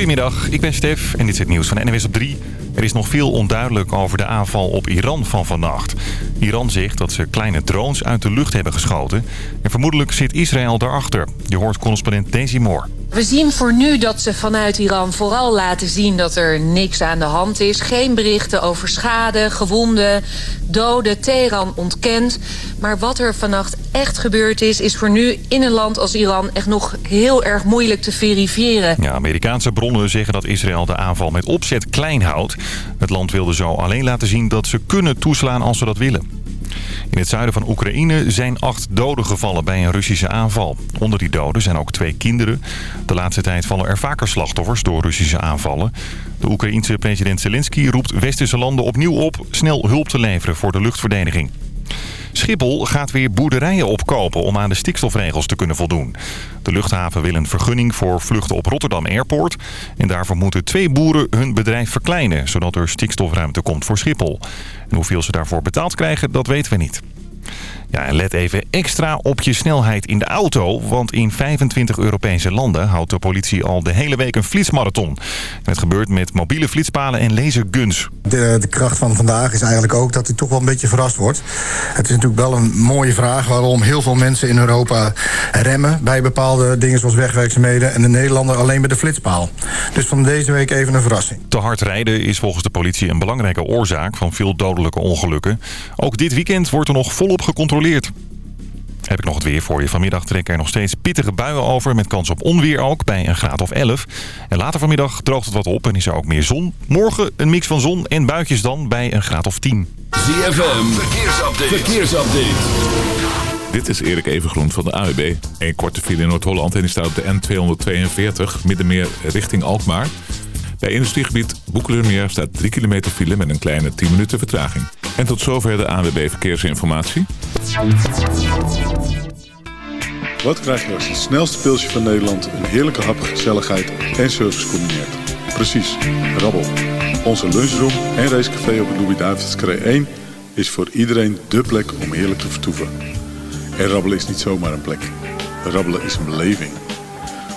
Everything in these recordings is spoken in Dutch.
Goedemiddag, ik ben Stef en dit is het nieuws van NWS op 3. Er is nog veel onduidelijk over de aanval op Iran van vannacht. Iran zegt dat ze kleine drones uit de lucht hebben geschoten. En vermoedelijk zit Israël daarachter. Je hoort correspondent Daisy. We zien voor nu dat ze vanuit Iran vooral laten zien dat er niks aan de hand is. Geen berichten over schade, gewonden, doden. Teheran ontkent. Maar wat er vannacht echt gebeurd is... is voor nu in een land als Iran echt nog heel erg moeilijk te verifiëren. Ja, Amerikaanse bronnen zeggen dat Israël de aanval met opzet klein houdt. Het land wilde zo alleen laten zien dat ze kunnen toeslaan als ze dat willen. In het zuiden van Oekraïne zijn acht doden gevallen bij een Russische aanval. Onder die doden zijn ook twee kinderen. De laatste tijd vallen er vaker slachtoffers door Russische aanvallen. De Oekraïense president Zelensky roept westerse landen opnieuw op... snel hulp te leveren voor de luchtverdediging. Schiphol gaat weer boerderijen opkopen om aan de stikstofregels te kunnen voldoen. De luchthaven wil een vergunning voor vluchten op Rotterdam Airport. En daarvoor moeten twee boeren hun bedrijf verkleinen... zodat er stikstofruimte komt voor Schiphol. En hoeveel ze daarvoor betaald krijgen, dat weten we niet. Ja, en let even extra op je snelheid in de auto. Want in 25 Europese landen houdt de politie al de hele week een flitsmarathon. het gebeurt met mobiele flitspalen en laserguns. De, de kracht van vandaag is eigenlijk ook dat hij toch wel een beetje verrast wordt. Het is natuurlijk wel een mooie vraag waarom heel veel mensen in Europa remmen... bij bepaalde dingen zoals wegwerkzaamheden... en de Nederlander alleen bij de flitspaal. Dus van deze week even een verrassing. Te hard rijden is volgens de politie een belangrijke oorzaak van veel dodelijke ongelukken. Ook dit weekend wordt er nog volop gecontroleerd heb ik nog het weer voor je. Vanmiddag trekken er nog steeds pittige buien over... met kans op onweer ook, bij een graad of 11. En later vanmiddag droogt het wat op en is er ook meer zon. Morgen een mix van zon en buitjes dan bij een graad of 10. ZFM, verkeersupdate. verkeersupdate. Dit is Erik Evengroen van de AWB. Een korte file in Noord-Holland en die staat op de N242... middenmeer richting Alkmaar... Bij industriegebied Boekelermeer staat 3 kilometer file met een kleine 10 minuten vertraging. En tot zover de ANWB Verkeersinformatie. Wat krijg je als het snelste pilsje van Nederland een heerlijke hap, gezelligheid en service combineert? Precies, rabbel. Onze lunchroom en racecafé op het Louis-David's 1 is voor iedereen dé plek om heerlijk te vertoeven. En rabbelen is niet zomaar een plek. Rabbelen is een beleving.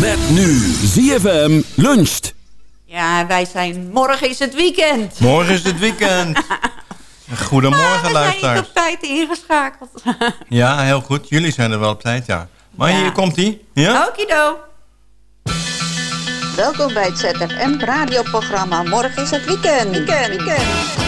Met nu ZFM luncht. Ja, wij zijn... Morgen is het weekend. Morgen is het weekend. Goedemorgen, luisteraars. We zijn op tijd ingeschakeld. ja, heel goed. Jullie zijn er wel op tijd, ja. Maar hier komt hij. Ja? Okido. Welkom bij het ZFM radioprogramma. Morgen is het weekend. Weekend, weekend.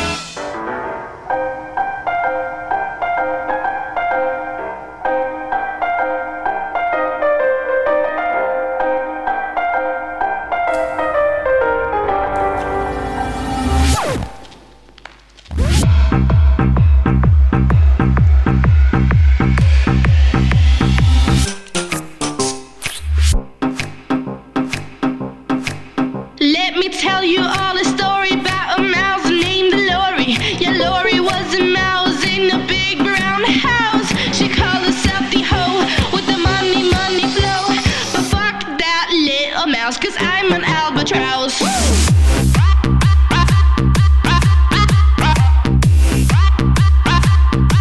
me tell you all a story about a mouse named Lori. Yeah, Lori was a mouse in a big brown house. She called herself the hoe with the money, money flow. But fuck that little mouse, cause I'm an albatross. Woo!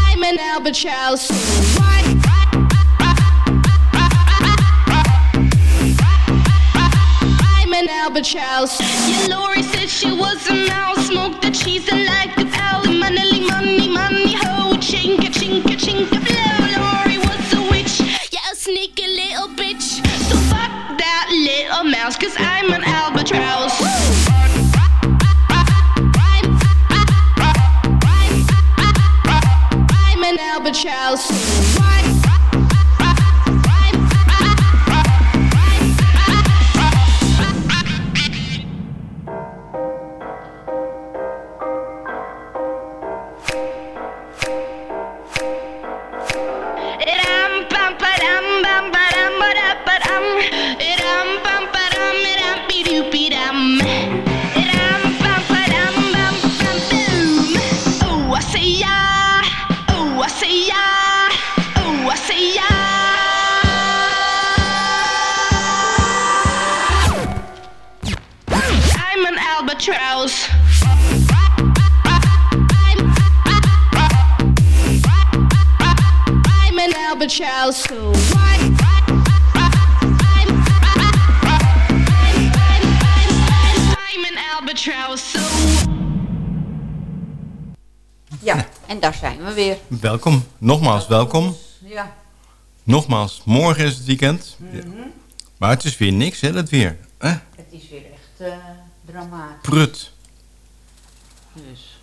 I'm an albatross. Yeah, Lori said she was a mouse, smoked weer. Welkom. Nogmaals welkom. Ja. Nogmaals, morgen is het weekend. Mhm. Maar het is weer niks, hè, dat weer. Eh? Het is weer echt eh, dramatisch. Prut. Dus.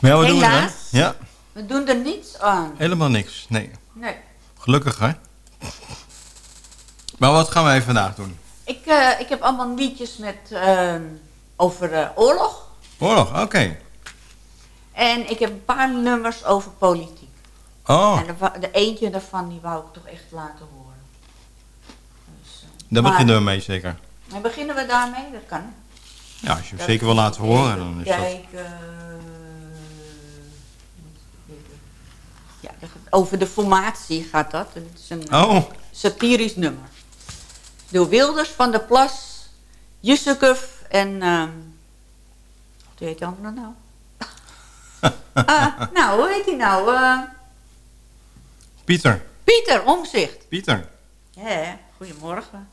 Maar ja, wat doen we? Helaas. Ja, We doen er niets aan. helemaal niks. Nee. Nee. Gelukkig, hè? Maar wat gaan wij vandaag doen? Ik, eh, ik heb allemaal liedjes met, ehm, over eh, oorlog. Oorlog, oké. En ik heb een paar nummers over politiek. Oh, En de, de eentje daarvan die wou ik toch echt laten horen. Dus, eh, daar maar- beginnen we mee zeker. En beginnen we daarmee? Dat kan. Ja, als je hem zeker wil laten horen, dan is dat... Kijken. Ja, dat gaat- over de formatie gaat dat. Het is een eh, Oh, satirisch nummer. Door Wilders van der Plas, Jussukuf en... ehm hoe heet die andere nou? Ah, nou, hoe heet hij nou? Eh, Pieter. Pieter Omzicht. Pieter. Ja, goedemorgen.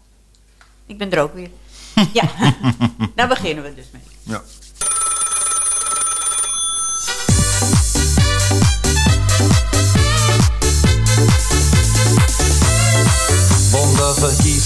Ik ben er ook weer. ja, daar beginnen we dus mee. Ja.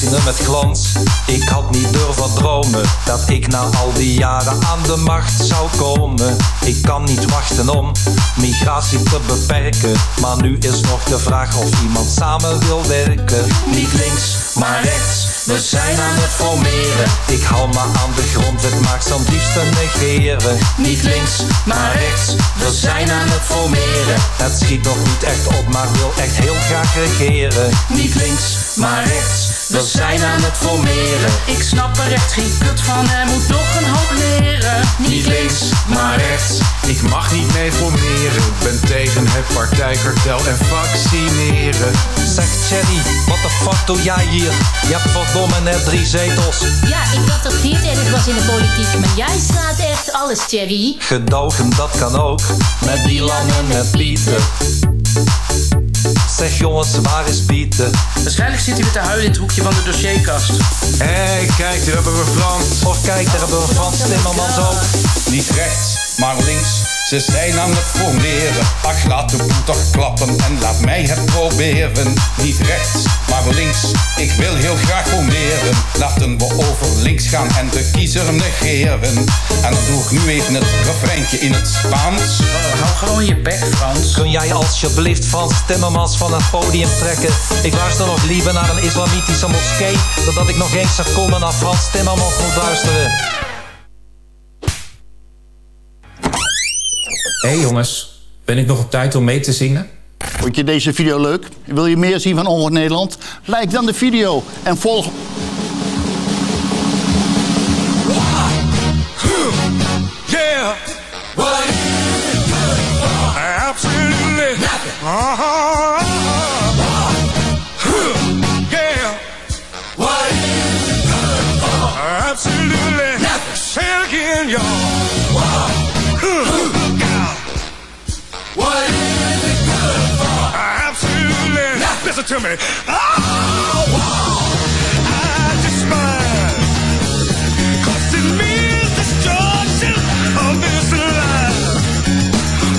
Met glans. Ik had niet durven dromen dat ik na al die jaren aan de macht zou komen. Ik kan niet wachten om migratie te beperken. Maar nu is nog de vraag of iemand samen wil werken. Niet links, maar rechts. We zijn aan het formeren. Ik hou me aan de grond, het maakt zo'n liefste negeren. Niet links, maar rechts. We zijn aan het formeren. Het schiet nog niet echt op, maar wil echt heel graag regeren. Niet links, maar rechts. We zijn aan het formeren. Ik snap er echt geen kut van, er moet nog een hoop leren. Niet links, maar rechts. Ik mag niet mee formeren, ben tegen het partijkartel en vaccineren. Zeg Jenny, wat de fuck doe jij hier? Je hebt verdomme net drie zetels. Ja, ik dacht dat dit erg was in de politiek, maar jij slaat echt alles, Thierry. Gedogen, dat kan ook. Met Dylan en met Pieter. Zeg jongens, waar is Pieter? Waarschijnlijk zit hij met de huil in het hoekje van de dossierkast. Hé, hey, kijk, daar hebben we Frans. Of kijk, daar hebben we Frans Timmermans ook. Niet rechts, maar links. Ze zijn aan het formeren. Ach, laat de boel toch klappen en laat mij het proberen. Niet rechts, maar links. Ik wil heel graag formeren. Laten we over links gaan en de kiezer negeren. En dan doe ik nu even het refreintje in het Spaans. hou gewoon je bek, Frans. Kun jij alsjeblieft Frans Timmermans van het podium trekken? Ik luister nog liever naar een islamitische moskee... dan dat ik nog eens seconde naar Frans Timmermans moet luisteren. Hé hey jongens, ben ik nog op tijd om mee te zingen? Vond je deze video leuk? Wil je meer zien van Ongehoord Nederland? Like dan de video en volg... Yeah. What is it good for? Absolutely nothing. Uh-huh. Yeah. What is it good for? Absolutely nothing. Say it again, y'all. to me. Oh, I destruction of.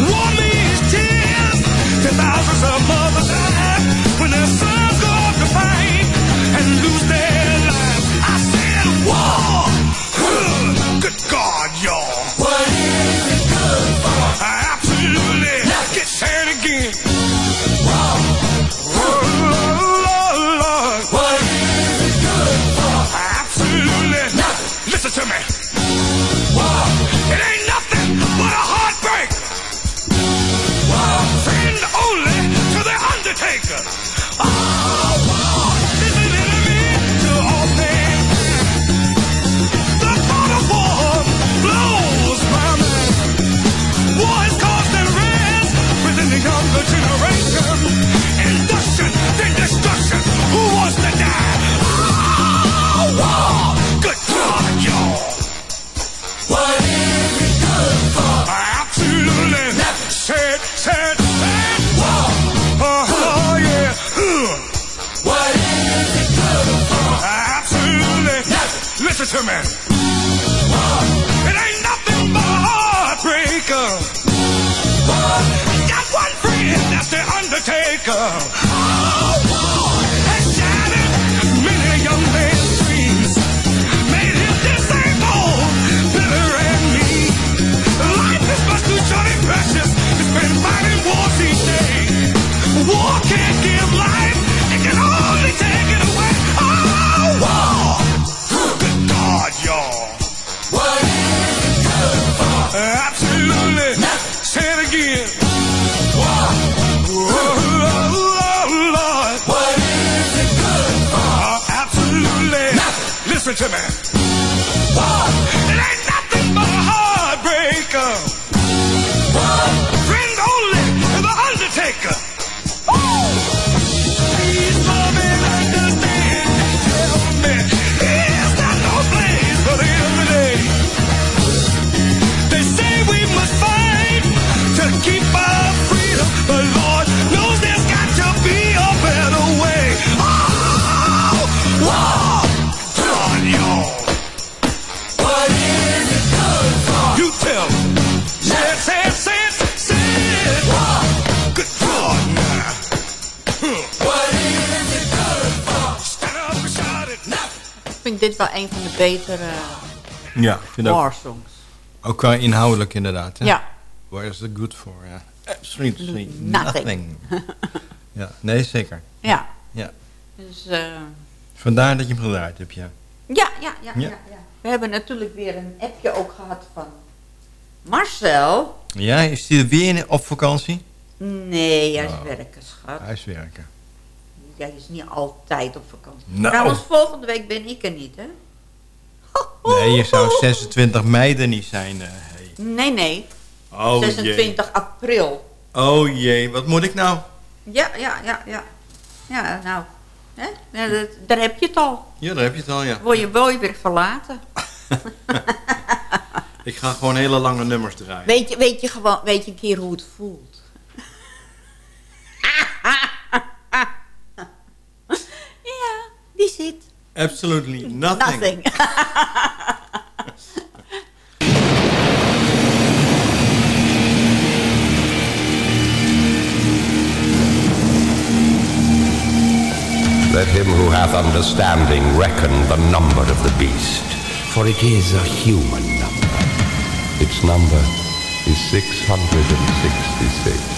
Warm these tears to thousands of mothers. War. It ain't nothing but a heartbreaker. Dit wel een van de betere Ja, ik vind ook, qua inhoudelijk inderdaad. Hè? Ja. Where is it good for? Ja. Absolutely Nothing. nothing. ja, nee, zeker. Ja. Ja. Dus, eh, Vandaar dat je hem gedraaid hebt, ja. ja, ja, ja, ja. Ja. We hebben natuurlijk weer een appje ook gehad van Marcel. Ja, is hij er weer op vakantie? Nee, hij is Oh. werken, schat. Hij is werken. Jij is niet altijd op vakantie. Nou. Trouwens, volgende week ben ik er niet, hè? Nee, je zou 26 mei er niet zijn. eh, hey. Nee, nee. Oh 26 april. Oh jee, wat moet ik nou? Ja, ja, ja, ja. Ja, nou. Hè? Ja, dat- daar heb je het al. Ja, daar heb je het al, ja. Word je, je weer verlaten. Ik ga gewoon hele lange nummers draaien. Weet je, weet, je gewoon, weet je een keer hoe het voelt? ja, die zit. Absolutely nothing. Nothing. Let him who hath understanding reckon the number of the beast, for it is a human number. Its number is 666.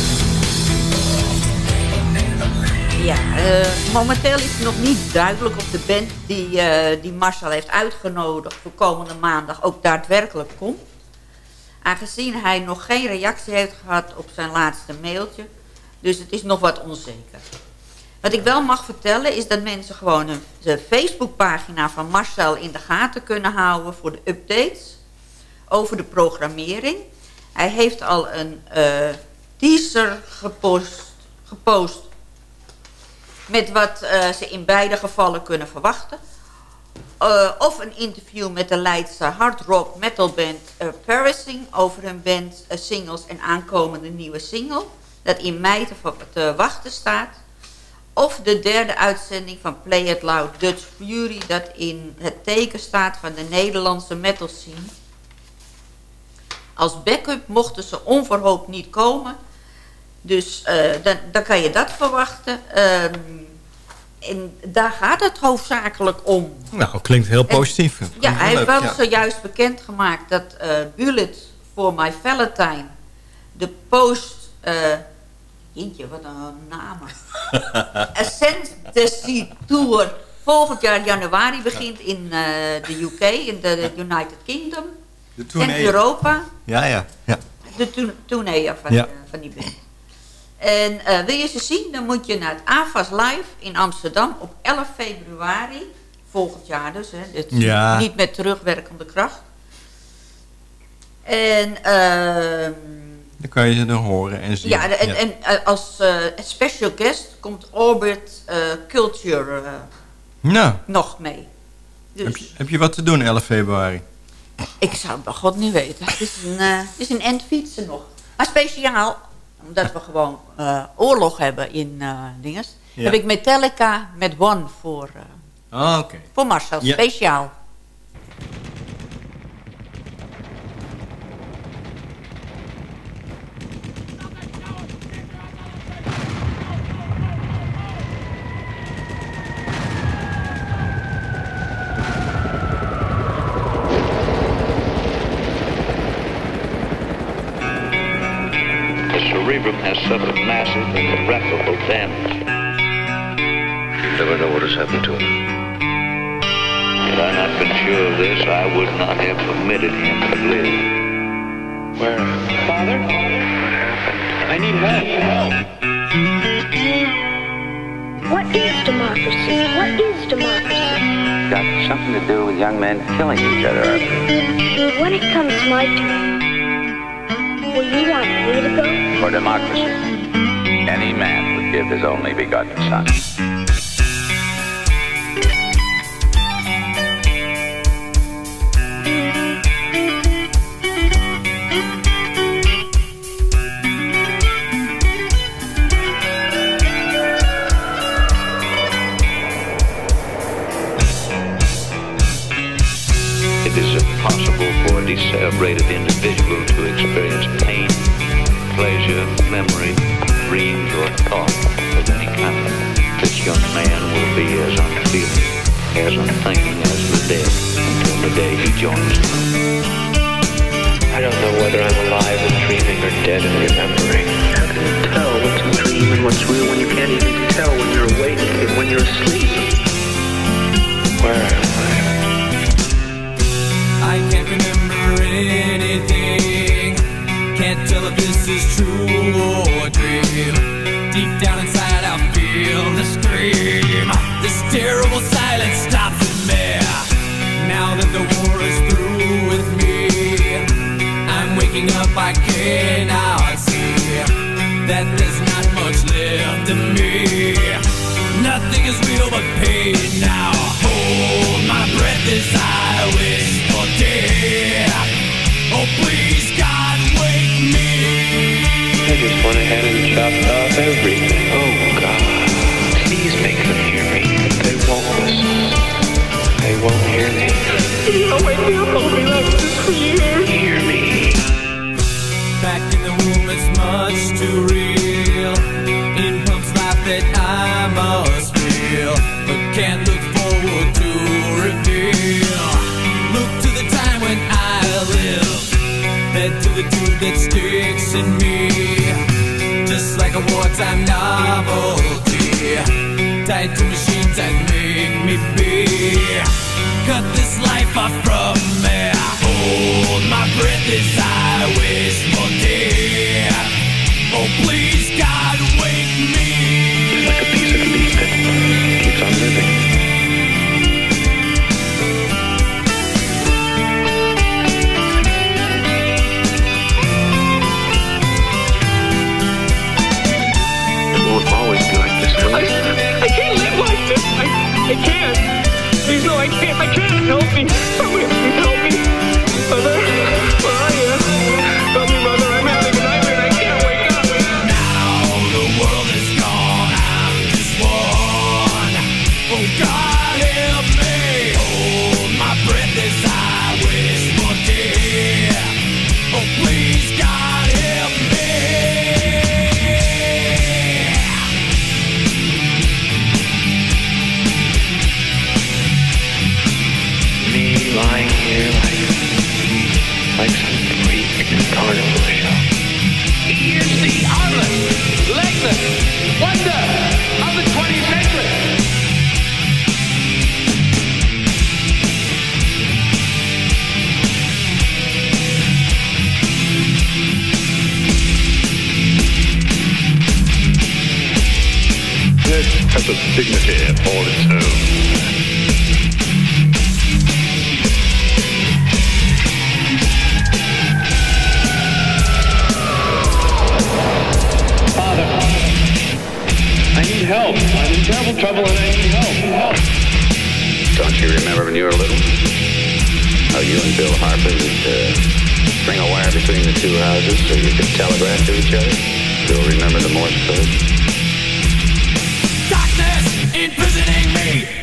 Ja, eh, momenteel is het nog niet duidelijk of de band die, eh, die Marcel heeft uitgenodigd voor komende maandag ook daadwerkelijk komt. Aangezien hij nog geen reactie heeft gehad op zijn laatste mailtje. Dus het is nog wat onzeker. Wat ik wel mag vertellen is dat mensen gewoon een, de Facebookpagina van Marcel in de gaten kunnen houden voor de updates over de programmering. Hij heeft al een eh, teaser gepost, gepost met wat eh, ze in beide gevallen kunnen verwachten. Eh, of een interview met de Leidse hard rock metalband uh, Parising over hun band eh, singles en aankomende nieuwe single dat in mei te, te wachten staat. Of de derde uitzending van Play It Loud Dutch Fury dat in het teken staat van de Nederlandse metal scene. Als backup mochten ze onverhoopt niet komen. Dus eh, dan, dan kan je dat verwachten. Ehm, en daar gaat het hoofdzakelijk om. Nou, klinkt heel positief. Ja, hij heeft wel ja. zojuist bekendgemaakt dat eh, Bullet for My Valentine, de post... eh jeetje, wat een naam. Ascendancy Tour volgend jaar januari begint in de UK, in de United Kingdom. De En. Europa. Ja, ja. ja. De to- tournee van, Ja. van die band. En eh, wil je ze zien, dan moet je naar het AFAS Live in Amsterdam op 11 februari. Volgend jaar dus, hè. Dit Ja. Niet met terugwerkende kracht. En... ehm Dan kan je ze dan horen en zien. ja, en, en eh, als eh, special guest komt Orbit Culture Nou, nog mee. Dus heb je, heb je wat te doen 11 februari? ik zou het bij god niet weten. Het is een, het is een end fietsen nog. Maar speciaal, omdat we gewoon eh, oorlog hebben in eh dinges... Ja. heb ik Metallica met One voor, oké. voor Marcel. Ja. Speciaal. Never know what has happened to him. Had I not been sure of this, I would not have permitted him to live. Where? Father? I need help. What is democracy? What is democracy? Got something to do with young men killing each other. When it comes to my turn, will you want me to go? For democracy, any man would give his only begotten son. Experience pain, pleasure, memory, dreams, or thought of any kind. This young man will be as unfeeling, as unthinking as the dead until the day he joins them. I don't know whether I'm alive and dreaming or dead and remembering. How can you tell what's a dream and what's real when you can't even tell when you're awake and when you're asleep? This is true or a dream. Deep down inside, I feel the scream. This terrible silence stops in me. Now that the war is through with me, I'm waking up. I cannot see that there's not much left of me. Nothing is real but pain now. Hold my breath as I wish for death. Oh, please, went ahead and chopped off everything. Oh, God. Please make them hear me. They won't listen. They won't hear me. Oh, wake me up, I'll be like this for years. Hear me. Back in the womb, it's much too real. trouble and I need help. help. Don't you remember when you were little? How you and Bill Harper would uh, string a wire between the two houses so you could telegraph to each other? You'll remember the Morse code. Darkness imprisoning me.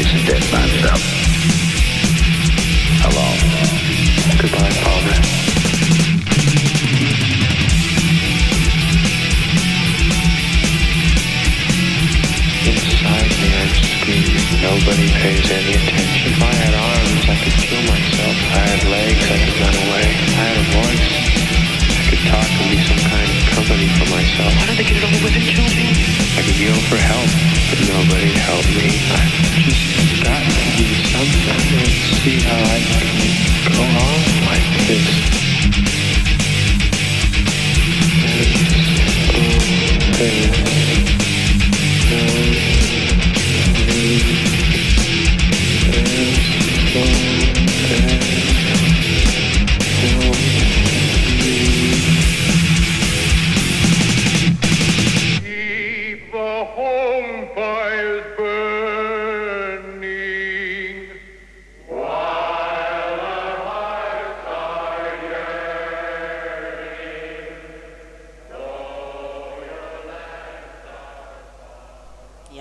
Each man death by himself. Hello. Goodbye, father. Inside me I'm screaming. Nobody pays any attention. If I had arms, I could kill myself. If I had legs, I could run away. If I had a voice, I could talk and be some kind of company for myself. Why don't they get it over with and kill me? I could yell for help, but nobody'd help me. I've just got to do something and see how I can go on like this.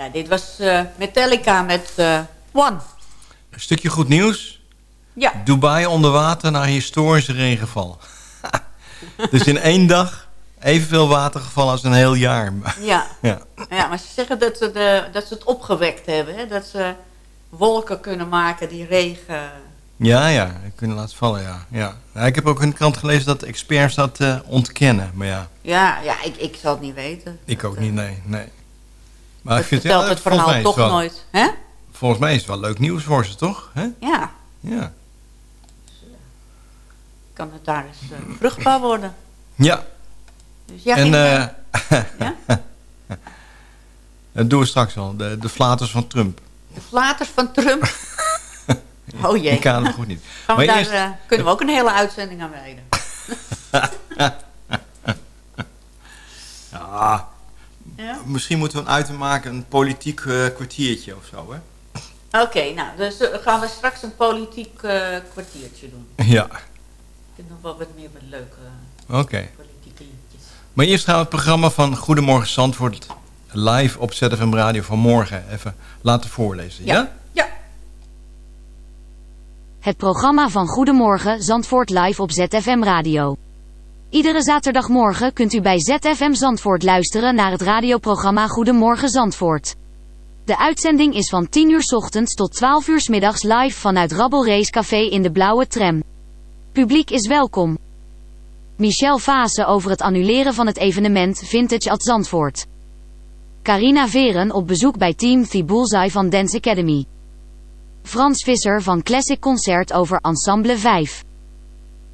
Ja, dit was eh, Metallica met eh, One. Een stukje goed nieuws. Ja. Dubai onder water na historische regenval. dus in één dag evenveel water gevallen als een heel jaar. Ja. ja. ja, maar ze zeggen dat ze, de, dat ze het opgewekt hebben. Hè? Dat ze wolken kunnen maken die regen... Ja, ja, kunnen laten vallen, ja. ja. Ja, Ik heb ook in de krant gelezen dat experts dat eh, ontkennen. Maar ja, Ja, ja ik, ik zal het niet weten. ik ook niet, nee. nee. Maar Dat ik vertelt het verhaal toch wel- nooit. Hè? Volgens mij is het wel leuk nieuws voor ze, toch? Hè? Ja, Ja. kan het daar eens eh, vruchtbaar worden. Ja. Dus ja, en eh ja? dat doen we straks al. De, de flaters van Trump. de flaters van Trump. oh jee. Die kan het goed niet. Gaan we Maar daar, eerst- eh, kunnen we ook een hele uitzending aan wijden. Ja, Ja? Misschien moeten we een item maken, een politiek eh, kwartiertje of zo, hè? Oké, nou, dus eh, gaan we straks een politiek eh, kwartiertje doen. Ja, Ik heb nog wel wat meer met leuke oké. politieke liedjes. Maar eerst gaan we het programma van Goedemorgen Zandvoort live op ZFM Radio van morgen even laten voorlezen, ja? Het programma van Goedemorgen Zandvoort live op ZFM Radio. Iedere zaterdagmorgen kunt u bij ZFM Zandvoort luisteren naar het radioprogramma Goedemorgen Zandvoort. De uitzending is van 10 uur ochtends tot 12 uur middags live vanuit Rabbel Race Café in de Blauwe Tram. Publiek is welkom. Michel Vase over het annuleren van het evenement Vintage at Zandvoort. Carina Veren op bezoek bij Team The Bullseye van Dance Academy. Frans Visser van Classic Concert over Ensemble 5.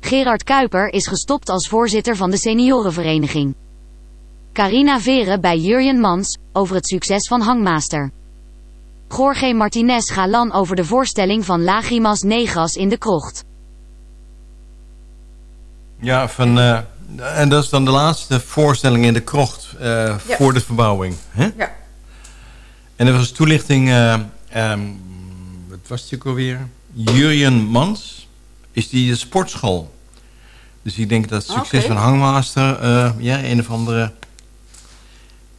Gerard Kuiper is gestopt als voorzitter van de seniorenvereniging. Carina Veren bij Jurjen Mans, over het succes van Hangmaster. Jorge Martinez Galan over de voorstelling van Lagrimas Negras in de krocht. Michel Vase over het annuleren van het evenement Vintage at Zandvoort. Carina Veren op bezoek bij Team The Bullseye van Dance Academy. Frans Visser van Classic Concert over Ensemble 5. Gerard Kuiper is gestopt als voorzitter van de seniorenvereniging. Carina Veren bij Jurjen Mans, over het succes van Hangmaster. Jorge Martinez Galan over de voorstelling van Lagrimas Negras in de krocht. Ja, van, eh, en dat is dan de laatste voorstelling in de krocht eh, Ja. voor de verbouwing. Hè? Ja. En er was toelichting, eh, ehm, wat was het ook alweer? Jurjen Mans is die de sportschool. Dus ik denk dat het succes van Hangmaster, eh, ja, een of andere...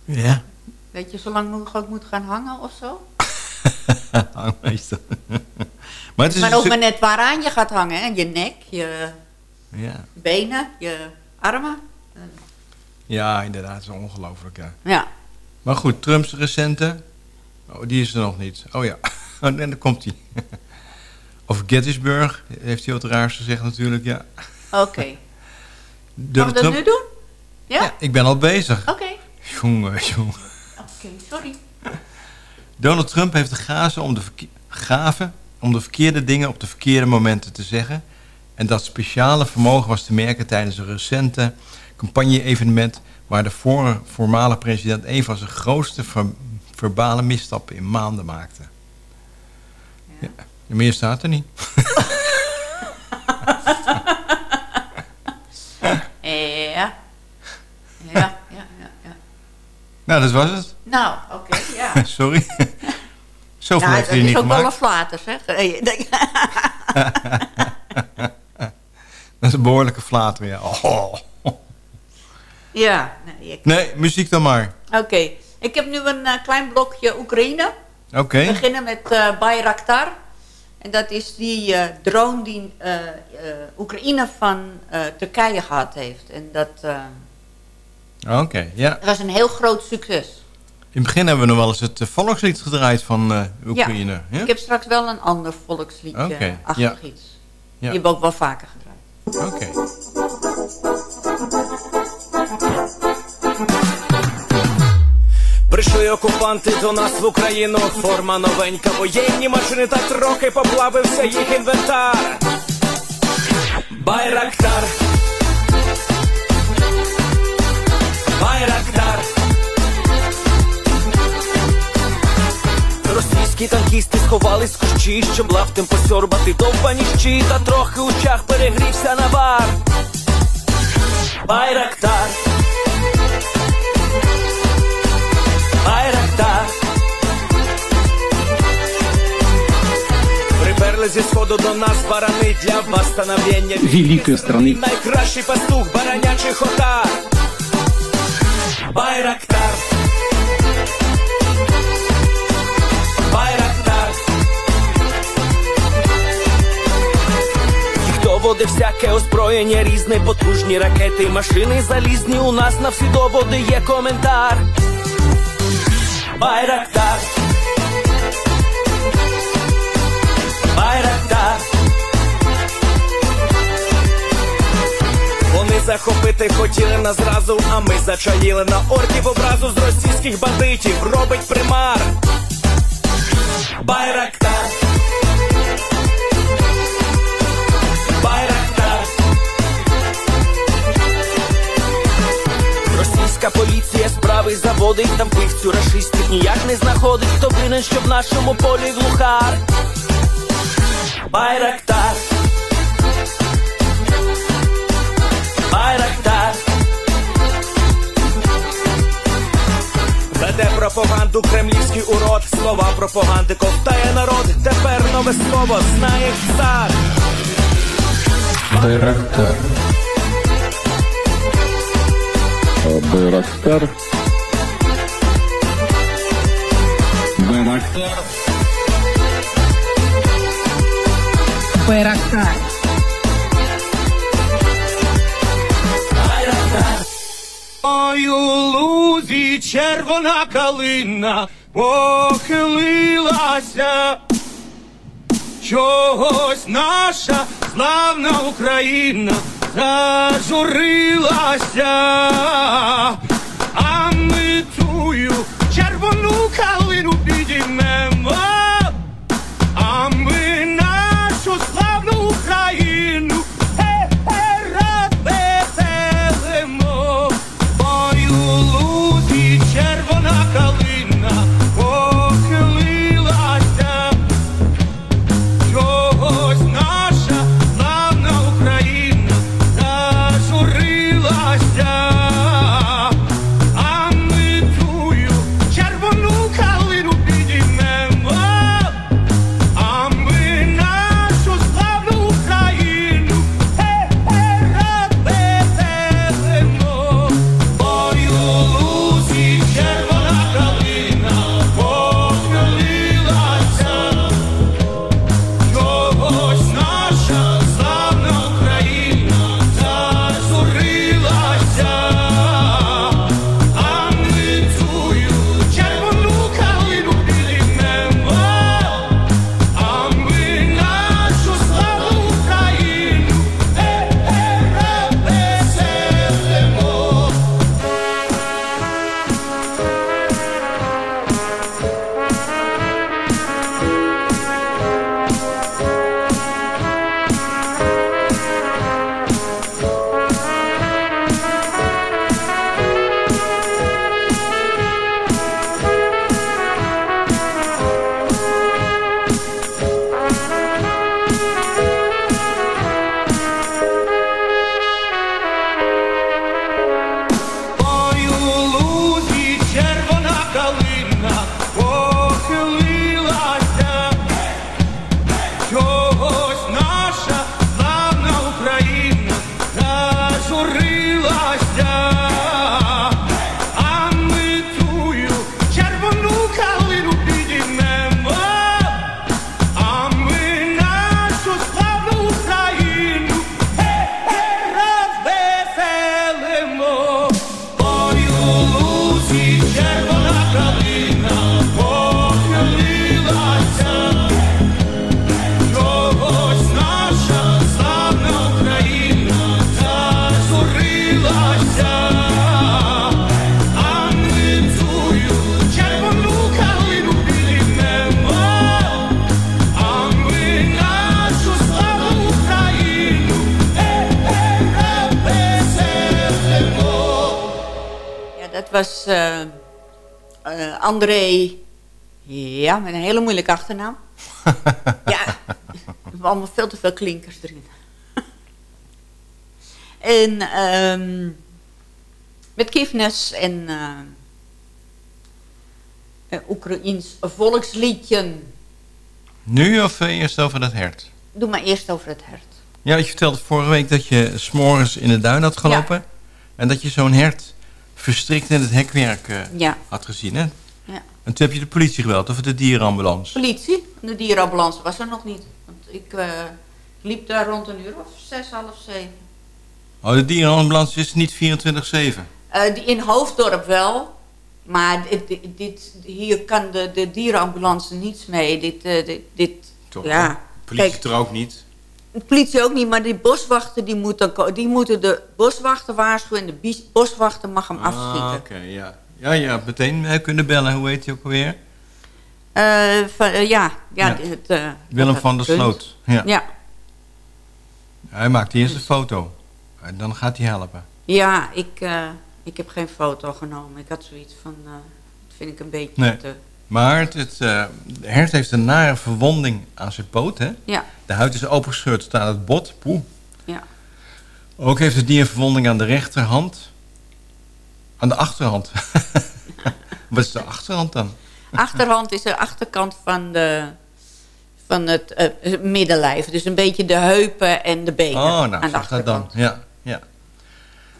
Ja, Dat je zo lang mogelijk moet gaan hangen of zo? hangmeester. maar het is maar ook maar net waaraan je gaat hangen. Hè? Je nek, je ja. benen, je armen. ja, inderdaad, het is ongelooflijk. Ja. Ja. Maar goed, Trumps recente, oh, die is er nog niet. Oh ja, en dan komt hij. Of Gettysburg, heeft hij wat raars gezegd natuurlijk, ja. Oké. Gaan we dat nu doen? Ja? Ik ben al bezig. Oké. Jongen, jongen. Oké, sorry. Donald Trump heeft de gave om de, verke- gave om de verkeerde dingen op de verkeerde momenten te zeggen. En dat speciale vermogen was te merken tijdens een recente campagne-evenement... waar de voor, voormalige president een van zijn grootste ver- verbale misstappen in maanden maakte. Ja. Meer staat er niet. Ja. Ja, ja, ja. ja. Nou, dat was het. Nou, oké, ja. Sorry. Zoveel ja, heeft dat hij is niet ook wel een gemaakt. flater, zeg. Dat is een behoorlijke flater, ja. Oh. ja, nee, ik- Nee, muziek dan maar. Oké. Ik heb nu een eh, klein blokje Oekraïne. Oké. We beginnen met eh Bayraktar. En dat is die eh, drone die Oekraïne van Turkije gehad heeft. En dat, eh, Oké, ja. dat was een heel groot succes. In het begin hebben we nog wel eens het eh, volkslied gedraaid van eh, Oekraïne. Ja. Ja? Ik heb straks wel een ander volksliedje Oké, achter ja. iets. Ja. Die hebben we ook wel vaker gedraaid. Oké. Прийшли окупанти до нас в Україну, форма новенька, воєнні машини та трохи поплавився їх інвентар. Байрактар. Байрактар. Російські танкісти сховались в кущі, щоб лаптем посьорбати довбані щі, та трохи у чах перегрівся навар. Байрактар. Байрактар. Приперли зі сходу до нас барани для восстановлення Великої страни. Найкращий пастух баранячий хотар. Байрактар. Байрактар. Їх доводи всяке озброєння різне, потужні ракети машини залізні. У нас на всі доводи є коментар. Байрактар. Байрактар. Вони захопити хотіли нас зразу, а ми зачаїли на орків образу з російських бандитів. Робить примар. Байрактар. Російська поліція справи заводить, там пивцю рашистів ніяк не знаходить, хто винен, що в нашому полі глухар. Байрактар. Байрактар. Веде пропаганду кремлівський урод, слова пропаганди ковтає народ. Тепер нове слово знає цар. Байрактар. Байрактар. Байрактар. Байрактар. Ой, у лузі червона калина похилилася. Чогось наша славна Україна зажурилася, а ми тую червону калину підіймемо, moeilijke achternaam. ja, we hebben allemaal veel te veel klinkers erin. en ehm met Kifnes en een Oekraïens volksliedje. Nu of eh, eerst over dat hert? Doe maar eerst over het hert. Ja, je vertelde vorige week dat je s'morgens in de duin had gelopen. En dat je zo'n hert verstrikt in het hekwerk Ja. had gezien, hè? En toen heb je de politie gebeld, of de dierenambulance. Politie, de dierenambulance was er nog niet. Want ik eh, liep daar rond een uur of zes, half zeven. Oh, de dierenambulance is niet 24-7. Eh, die in Hoofddorp wel. Maar dit, dit, dit- hier kan de, de dierenambulance niets mee. Dit, eh, dit, dit Toch? ja. Politie Kijk, er ook niet. de politie ook niet, maar die boswachten die die moeten de boswachter waarschuwen. En de boswachter mag hem Ah, afschieten. oké, ja. Ja, ja, meteen eh, kunnen bellen. Hoe heet hij ook alweer? Eh, van, eh, ja, ja. Ja. Het, Willem van der. Sloot. Ja. ja. Hij maakt eerst een foto. En dan gaat hij helpen. Ja, ik, ik heb geen foto genomen. Ik had zoiets van, dat vind ik een beetje Nee. te... Maar het, het de hert heeft een nare verwonding aan zijn poot, hè? Ja. De huid is opengescheurd tot aan het bot. Poeh. Ja. Ook heeft het dier een verwonding aan de rechterhand. Aan de achterhand. Wat is de achterhand dan? Achterhand is de achterkant van, de, van het eh, middenlijf. Dus een beetje de heupen en de benen Oh, aan nou, de zeg dat achterkant. dan. Ja, ja.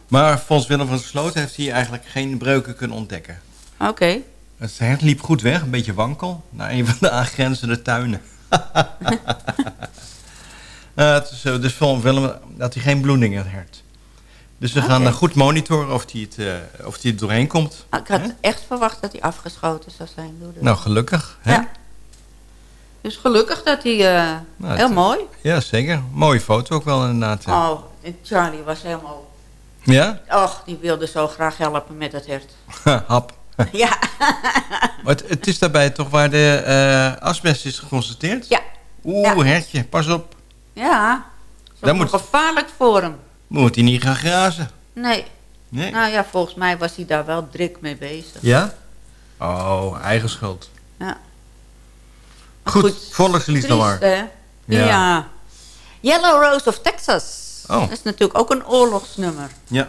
Maar volgens Willem van Sloot heeft hij eigenlijk geen breuken kunnen ontdekken. Oké. Het hert liep goed weg, een beetje wankel, naar een van de aangrenzende tuinen. Eh, het is, eh, dus volgens Willem had hij geen bloeding in het hert. Dus we gaan Oké. eh, goed monitoren of hij het, eh, of hij er doorheen komt. Ik had echt verwacht dat hij afgeschoten zou zijn. Door de... Nou, gelukkig. Hè? Ja. Dus gelukkig dat hij... eh, Nou, heel het- mooi. Ja, zeker. Mooie foto ook wel inderdaad. Oh, en Charlie was helemaal... Ja? Och, die wilde zo graag helpen met het hert. Hap. ja. Maar het, het is daarbij toch waar de asbest is geconstateerd? Ja. Oeh, hertje, pas op. Ja. Dat is gevaarlijk voor hem. Moet hij niet gaan grazen? Nee. Nee. Nou ja, volgens mij was hij daar wel druk mee bezig. Ja? Oh, eigen schuld. Ja. Goed, volkslied dan maar. Hè? Ja. Ja. Yellow Rose of Texas. Oh. Dat is natuurlijk ook een oorlogsnummer. Ja.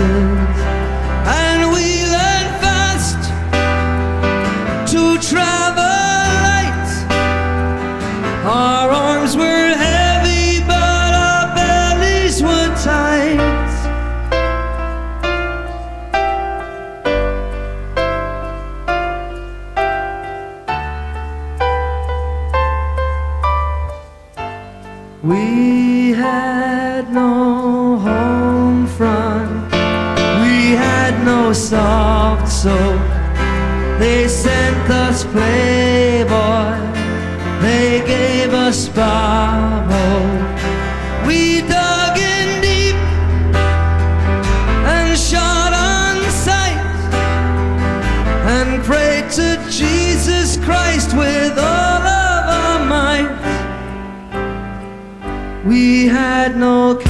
true. had no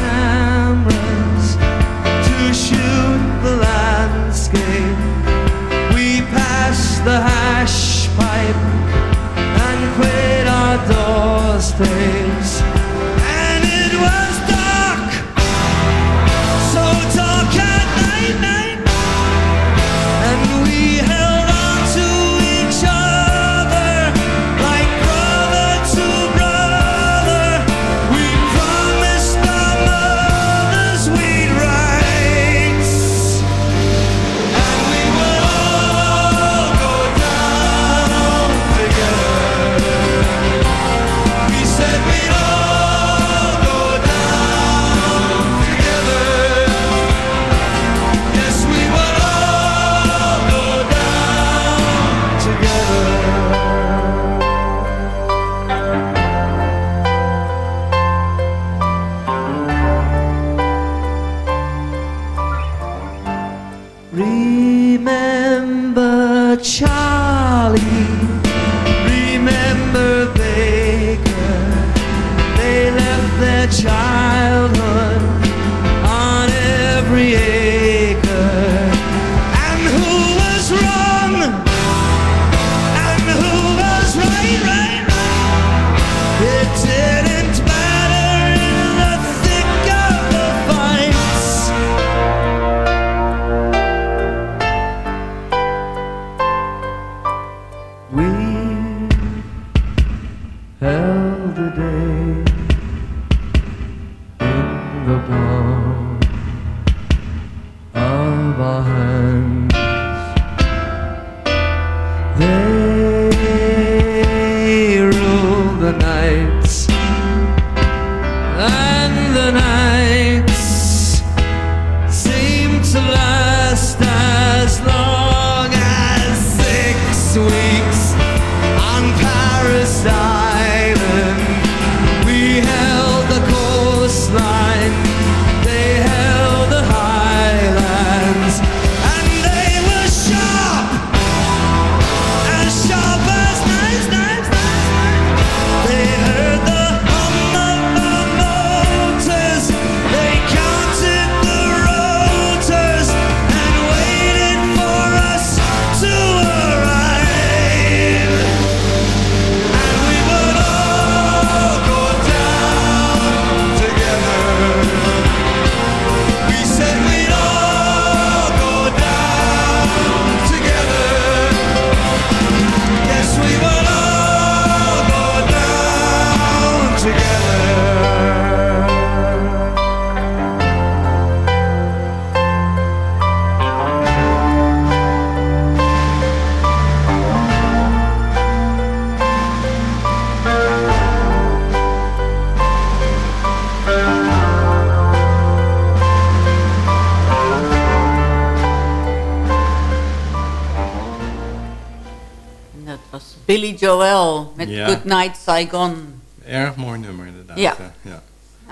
Billy Joel met Ja. Good Night Saigon. Erg mooi nummer inderdaad. Ja. eh, ja.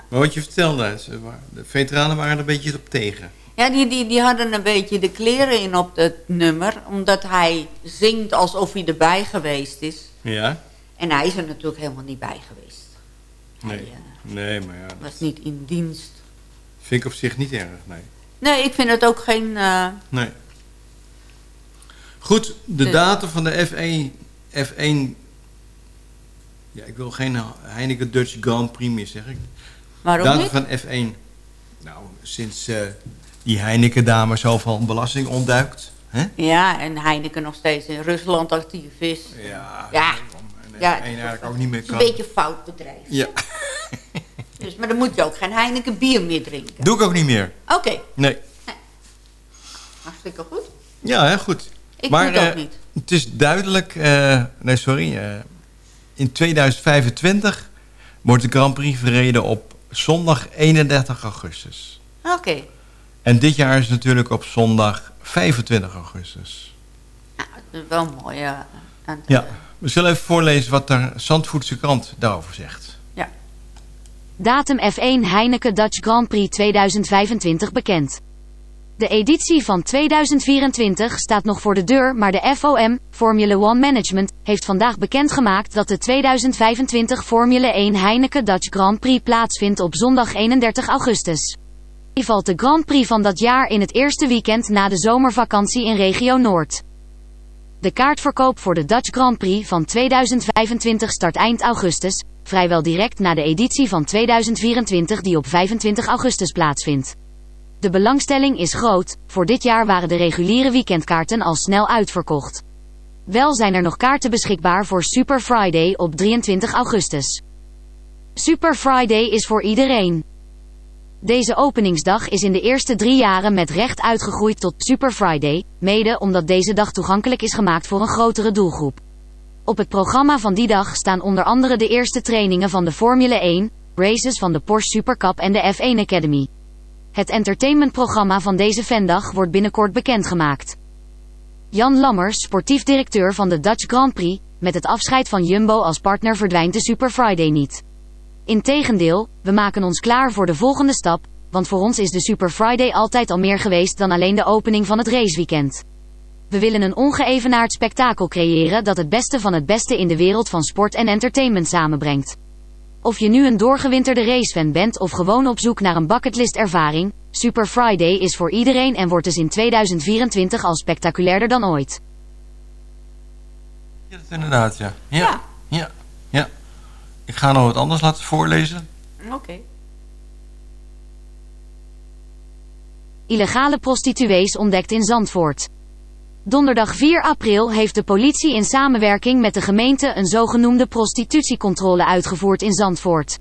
Maar wat je vertelde, de veteranen waren er een beetje op tegen. Ja, die, die, die hadden een beetje de kleren in op het nummer. Omdat hij zingt alsof hij erbij geweest is. Ja? En hij is er natuurlijk helemaal niet bij geweest. Nee. Nee, maar ja, dat Was niet in dienst. vind ik op zich niet erg, nee. Nee, ik vind het ook geen... eh, Nee. Goed, de datum van de F1, F1... Ja, ik wil geen Heineken Dutch Grand Prix meer zeggen. Waarom datum niet? van F1. Nou, sinds eh, die Heineken-dame zoveel belasting ontduikt. Hè? Ja, en Heineken nog steeds in Rusland actief is. Ja. Ja. ja. F1 eigenlijk ook niet meer is een kan. beetje fout bedrijf. Ja, Dus, maar dan moet je ook geen Heineken bier meer drinken. doe ik ook niet meer. Oké, Nee. hartstikke goed. Ja, hè, goed. Ik maar het ook eh, niet. het is duidelijk... eh, nee, sorry. eh, in 2025 wordt de Grand Prix verreden op zondag 31 augustus. Oké. En dit jaar is het natuurlijk op zondag 25 augustus. Dat is wel mooi. Ja. En, Ja, we zullen even voorlezen wat de Zandvoortse krant daarover zegt. Datum F1 Heineken Dutch Grand Prix 2025 bekend. De editie van 2024 staat nog voor de deur, maar de FOM, Formula One Management, heeft vandaag bekendgemaakt dat de 2025 Formule 1 Heineken Dutch Grand Prix plaatsvindt op zondag 31 augustus. Die valt de Grand Prix van dat jaar in het eerste weekend na de zomervakantie in regio Noord. De kaartverkoop voor de Dutch Grand Prix van 2025 start eind augustus, vrijwel direct na de editie van 2024 die op 25 augustus plaatsvindt. De belangstelling is groot, voor dit jaar waren de reguliere weekendkaarten al snel uitverkocht. Wel zijn er nog kaarten beschikbaar voor Super Friday op 23 augustus. Super Friday is voor iedereen. Deze openingsdag is in de eerste drie jaren met recht uitgegroeid tot Super Friday, mede omdat deze dag toegankelijk is gemaakt voor een grotere doelgroep. Op het programma van die dag staan onder andere de eerste trainingen van de Formule 1, races van de Porsche Supercup en de F1 Academy. Het entertainmentprogramma van deze fandag wordt binnenkort bekendgemaakt. Jan Lammers, sportief directeur van de Dutch Grand Prix, met het afscheid van Jumbo als partner verdwijnt de Super Friday niet. Integendeel, we maken ons klaar voor de volgende stap, want voor ons is de Super Friday altijd al meer geweest dan alleen de opening van het raceweekend. We willen een ongeëvenaard spektakel creëren dat het beste van het beste in de wereld van sport en entertainment samenbrengt. Of je nu een doorgewinterde racefan bent of gewoon op zoek naar een bucketlist ervaring, Super Friday is voor iedereen en wordt dus in 2024 al spectaculairder dan ooit. Ja, dat inderdaad, ja. Ja. ja. Ja. Ik ga nog wat anders laten voorlezen. Oké. Illegale prostituees ontdekt in Zandvoort. Donderdag 4 april heeft de politie in samenwerking met de gemeente een zogenoemde prostitutiecontrole uitgevoerd in Zandvoort.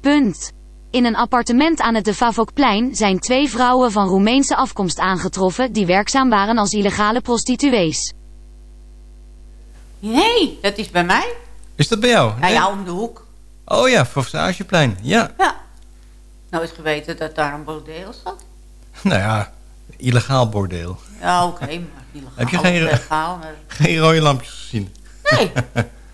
Punt. In een appartement aan het de Favokplein zijn twee vrouwen van Roemeense afkomst aangetroffen die werkzaam waren als illegale prostituees. Nee, dat is bij mij. Is dat bij jou? Nou Nee? ja, om de hoek. Oh ja, Faustageplein. Ja. Nooit geweten dat daar een bordeel zat. Nou ja, illegaal bordeel. Ja, oké, maar illegaal Heb je geen- legaal, maar- Geen rode lampjes gezien? Nee,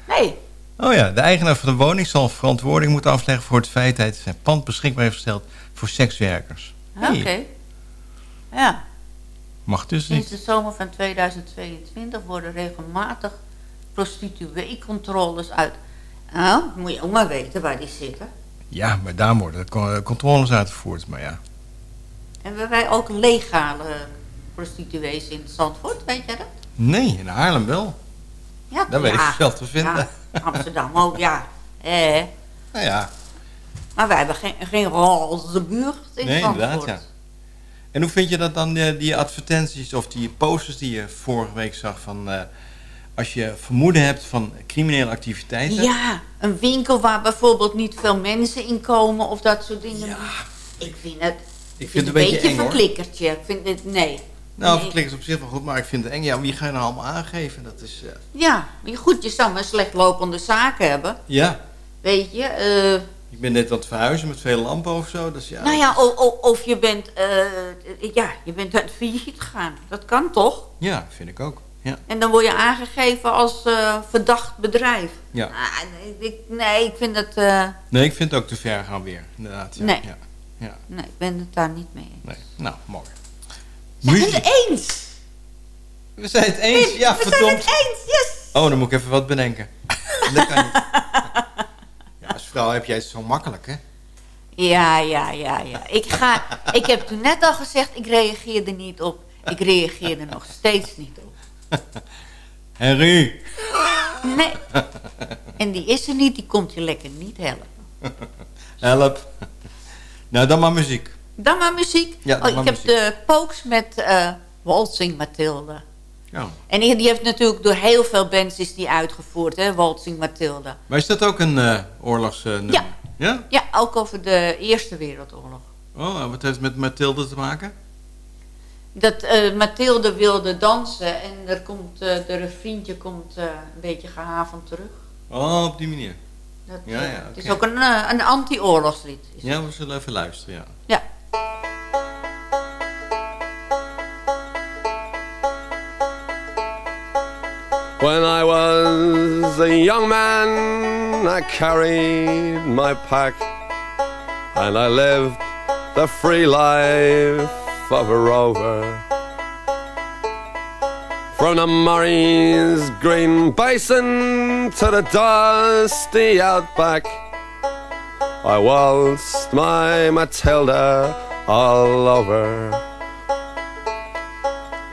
nee. Oh ja, de eigenaar van de woning zal verantwoording moeten afleggen voor het feit dat hij zijn pand beschikbaar heeft gesteld voor sekswerkers. Oké. Ja. Mag dus Sinds niet. de zomer van 2022 worden regelmatig prostituee-controles uit. Nou, moet je ook maar weten waar die zitten. Ja, maar daar worden co- controles uitgevoerd. Maar ja, Hebben wij ook legale prostituees in Zandvoort, weet jij dat? nee, in Haarlem wel. Ja, Daar weet ja, ik wel te vinden. ja, Amsterdam ook, ja. Eh. Nou ja, Maar wij hebben geen, geen roze buurt in nee, Zandvoort. inderdaad, ja. En hoe vind je dat dan, eh, die advertenties of die posters die je vorige week zag van... eh, als je vermoeden hebt van criminele activiteiten... Ja, een winkel waar bijvoorbeeld niet veel mensen in komen of dat soort dingen. Ik vind het, ik vind het een beetje eng, hoor. verklikkertje. Ik vind het, nee. Nou, Nee. verklikt is op zich wel goed, maar ik vind het eng. Ja, wie ga je nou allemaal aangeven? Dat is... eh, Ja, goed, je zou maar slecht lopende zaken hebben. ja, Weet je, eh, ik ben net aan het verhuizen met veel lampen of zo. Dus ja, nou ja, o- o- of je bent, eh, ja, je bent uit failliet gegaan. Dat kan toch? Ja, vind ik ook. Ja. En dan word je aangegeven als eh, verdacht bedrijf. Ja. Ah, nee, ik, nee, ik vind het... eh, Nee, ik vind het ook te ver gaan weer. Inderdaad. Ja. Nee. Ja. Ja. nee, ik ben het daar niet mee eens. Nee. Nou, mooi. Muziek. het eens? We zijn het eens. Ja, we verdomd. zijn het eens, yes! Oh, dan moet ik even wat bedenken. dat kan niet. Ja, als vrouw heb jij het zo makkelijk, hè? Ja, ja, ja, ja. Ik, ga, ik heb toen net al gezegd, ik reageerde niet op. Ik reageerde nog steeds niet op. Henry. Nee. En die is er niet, die komt je lekker niet helpen. Help. Nou, dan maar muziek. Dan maar muziek. Ja, dan oh, maar ik heb muziek. de Pokes met eh Waltzing Mathilde. Ja. En die, die heeft natuurlijk door heel veel bands is die uitgevoerd, hè, Waltzing Mathilde. Maar is dat ook een eh oorlogsnummer? Ja. Ja? Ja, ook over de Eerste Wereldoorlog. Oh, en wat heeft het met Mathilde te maken? Dat eh, Mathilde wilde dansen en er komt, eh er vriendje komt eh, een beetje gehavend terug. Oh, op die manier. Dat, Ja, ja, Het is ook een, een anti-oorlogslied. Ja, we zullen even luisteren, ja. Ja. When I was a young man, I carried my pack and I lived the free life of a rover. From the Murray's green basin to the dusty outback, I waltzed my Matilda all over.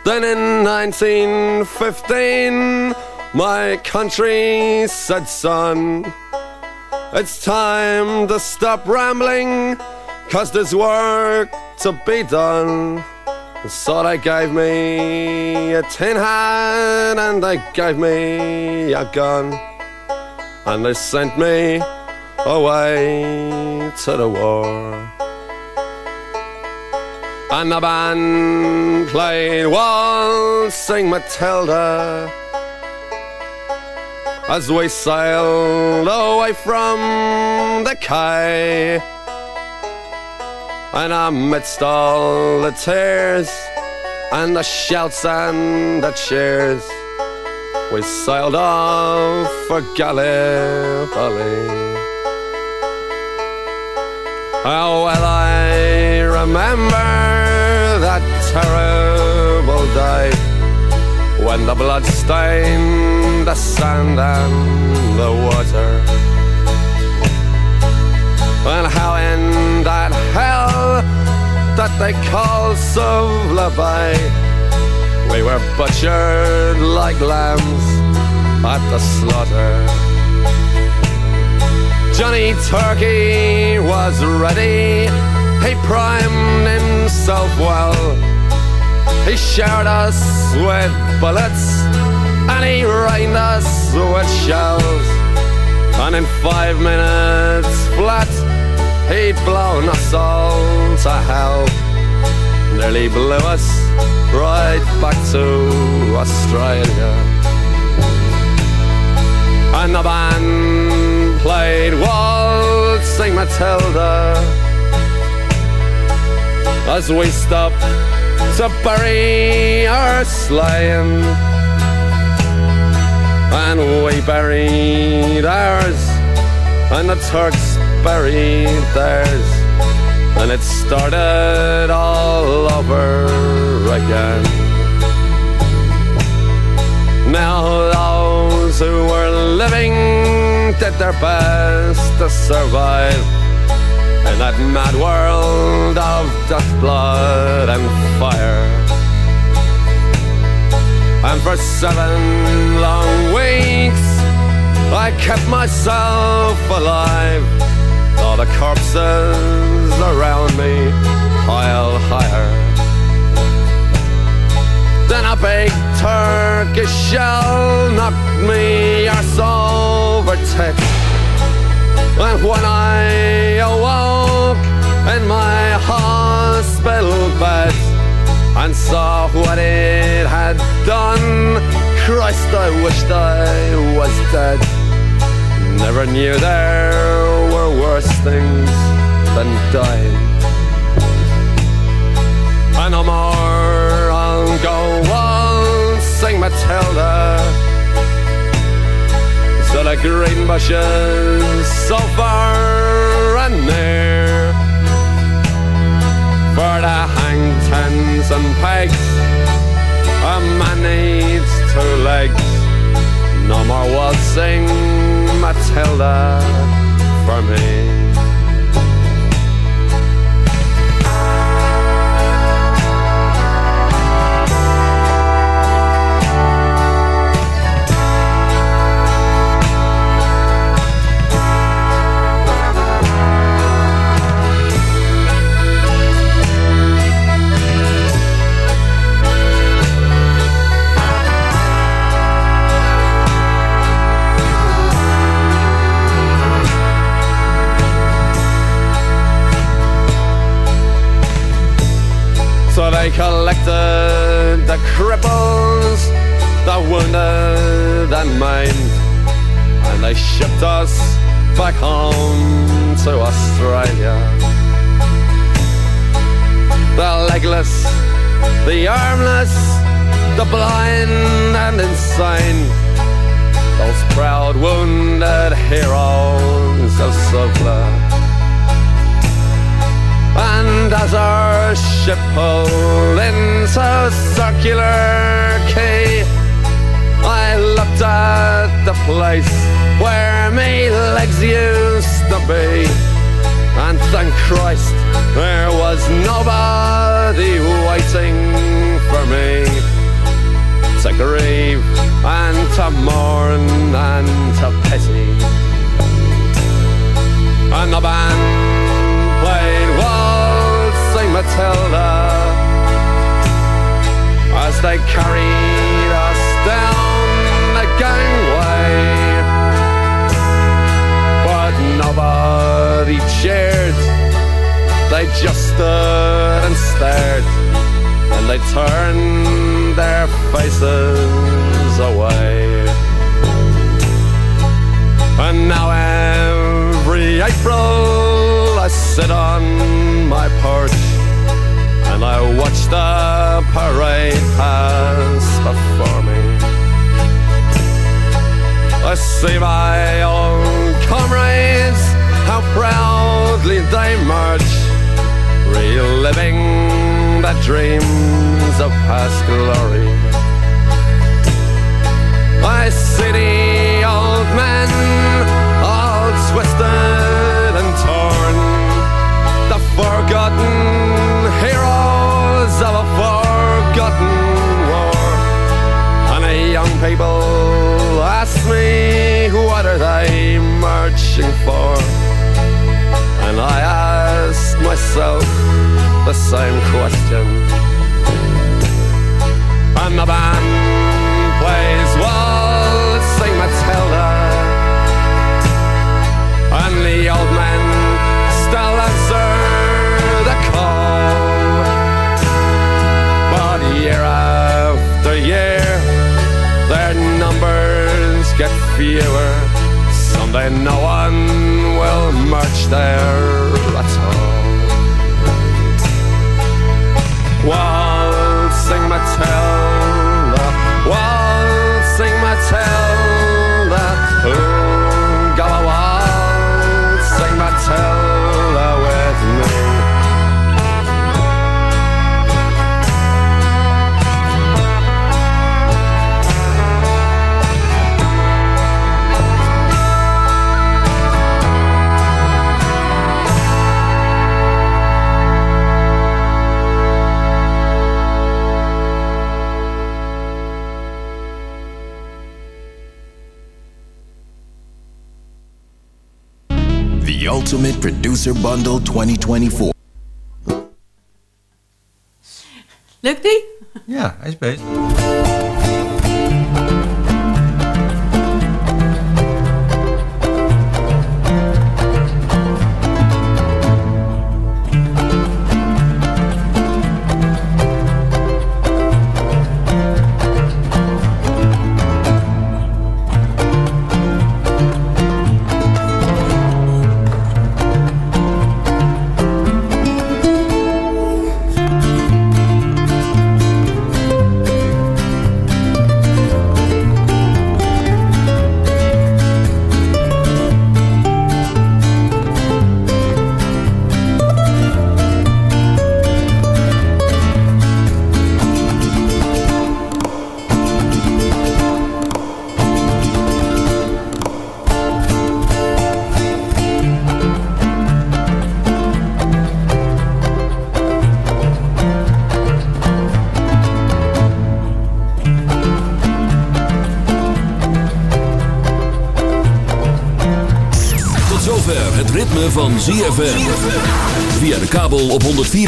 Then in 1915, my country said, son, it's time to stop rambling, cause there's work to be done. So they gave me a tin hat and they gave me a gun. And they sent me away to the war. And the band played Waltzing Matilda as we sailed away from the quay. And amidst all the tears and the shouts and the cheers, we sailed off for Gallipoli. How well I remember that terrible day when the blood stained the sand and the water. And how in that hell that they call Suvla we were butchered like lambs at the slaughter. Johnny Turkey was ready. He primed himself well. He showered us with bullets and he rained us with shells. And in five minutes flat, he'd blown us all to hell. Nearly blew us right back to Australia. And the band played Waltzing Matilda as we stopped to bury our slain. And we buried ours, and the Turks buried theirs. And it started all over again. Now those who were living did their best to survive in that mad world of dust, blood, and fire. And for seven long weeks, I kept myself alive. All the corpses around me piled higher. Then a big Turkish shell knocked me arse over tit. And when I awoke in my hospital bed and saw what it had done, Christ, I wished I was dead. Never knew there were worse things than dying. And no more I'll go waltzing Matilda. The green bushes so far and near. For the hang tens and pegs A man needs two legs. No more waltzing Matilda for me the cripples, the wounded and maimed, and they shipped us back home to Australia. The legless, the armless, the blind and insane, those proud wounded heroes of Suvla. And as our ship pulled into circular quay, I looked at the place where me legs used to be. And thank Christ there was nobody waiting for me to grieve and to mourn and to pity. And the band Matilda as they carried us down the gangway. But nobody cheered, they just stood and stared, and they turned their faces away. And now every April I sit on my porch I watch the parade pass before me. I see my old comrades, how proudly they march, reliving the dreams of past glory. I see the old men, all twisted and torn, the forgotten people ask me, what are they marching for? And I ask myself the same question. And the band plays Waltzing Matilda And the old men fewer Someday no one will march there at all. Waltzing Producer Bundle 2024. Lukt die? Ja, hij is bezig.